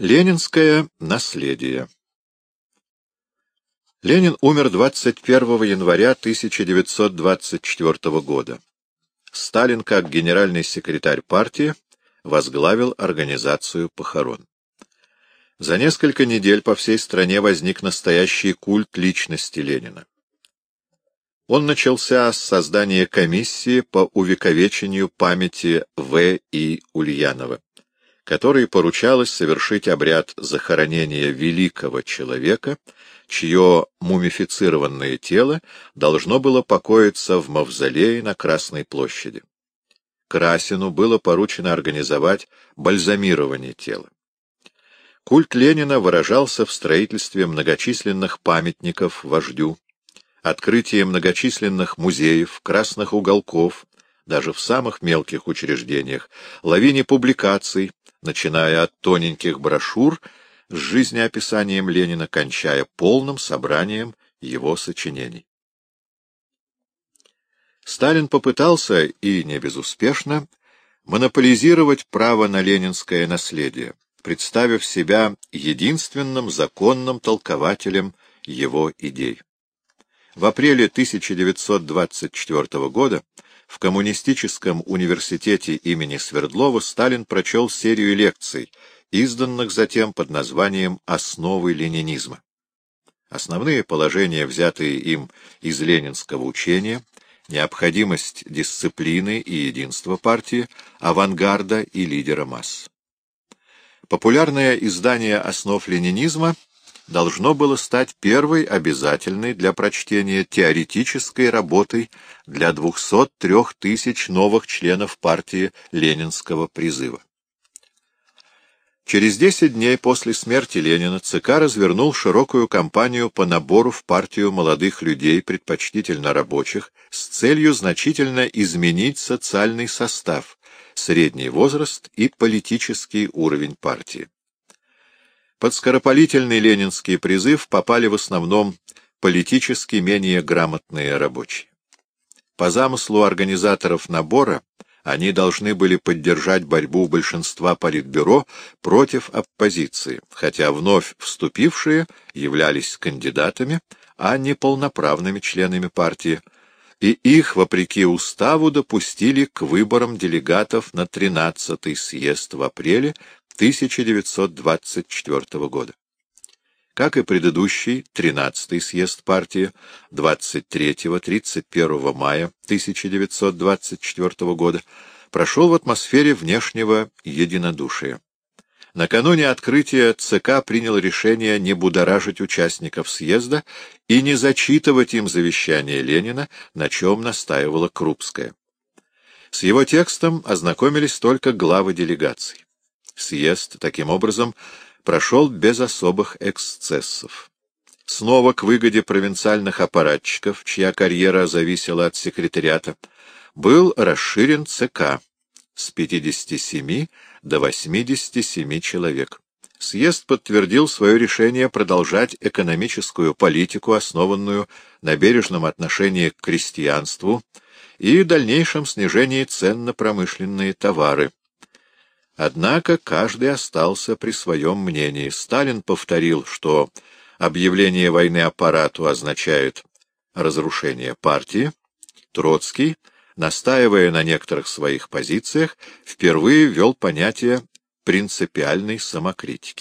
Ленинское наследие Ленин умер 21 января 1924 года. Сталин, как генеральный секретарь партии, возглавил организацию похорон. За несколько недель по всей стране возник настоящий культ личности Ленина. Он начался с создания комиссии по увековечению памяти В. И. Ульянова которой поручалось совершить обряд захоронения великого человека, чье мумифицированное тело должно было покоиться в мавзолее на Красной площади. Красину было поручено организовать бальзамирование тела. Культ Ленина выражался в строительстве многочисленных памятников вождю, открытии многочисленных музеев, красных уголков, даже в самых мелких учреждениях, лавине публикаций, начиная от тоненьких брошюр с жизнеописанием Ленина, кончая полным собранием его сочинений. Сталин попытался, и не безуспешно, монополизировать право на ленинское наследие, представив себя единственным законным толкователем его идей. В апреле 1924 года в Коммунистическом университете имени Свердлова Сталин прочел серию лекций, изданных затем под названием «Основы ленинизма». Основные положения, взятые им из ленинского учения, необходимость дисциплины и единства партии, авангарда и лидера масс. Популярное издание «Основ ленинизма» должно было стать первой обязательной для прочтения теоретической работой для 203 тысяч новых членов партии Ленинского призыва. Через 10 дней после смерти Ленина ЦК развернул широкую кампанию по набору в партию молодых людей, предпочтительно рабочих, с целью значительно изменить социальный состав, средний возраст и политический уровень партии. Под скоропалительный ленинский призыв попали в основном политически менее грамотные рабочие. По замыслу организаторов набора они должны были поддержать борьбу большинства политбюро против оппозиции, хотя вновь вступившие являлись кандидатами, а не полноправными членами партии, и их, вопреки уставу, допустили к выборам делегатов на 13-й съезд в апреле 1924 года. Как и предыдущий 13-й съезд партии 23-31 мая 1924 года прошел в атмосфере внешнего единодушия. Накануне открытия ЦК принял решение не будоражить участников съезда и не зачитывать им завещание Ленина, на чем настаивала Крупская. С его текстом ознакомились только главы делегаций. Съезд, таким образом, прошел без особых эксцессов. Снова к выгоде провинциальных аппаратчиков, чья карьера зависела от секретариата, был расширен ЦК с 57 до 87 человек. Съезд подтвердил свое решение продолжать экономическую политику, основанную на бережном отношении к крестьянству и дальнейшем снижении цен на промышленные товары, Однако каждый остался при своем мнении. Сталин повторил, что объявление войны аппарату означает разрушение партии. Троцкий, настаивая на некоторых своих позициях, впервые ввел понятие принципиальной самокритики.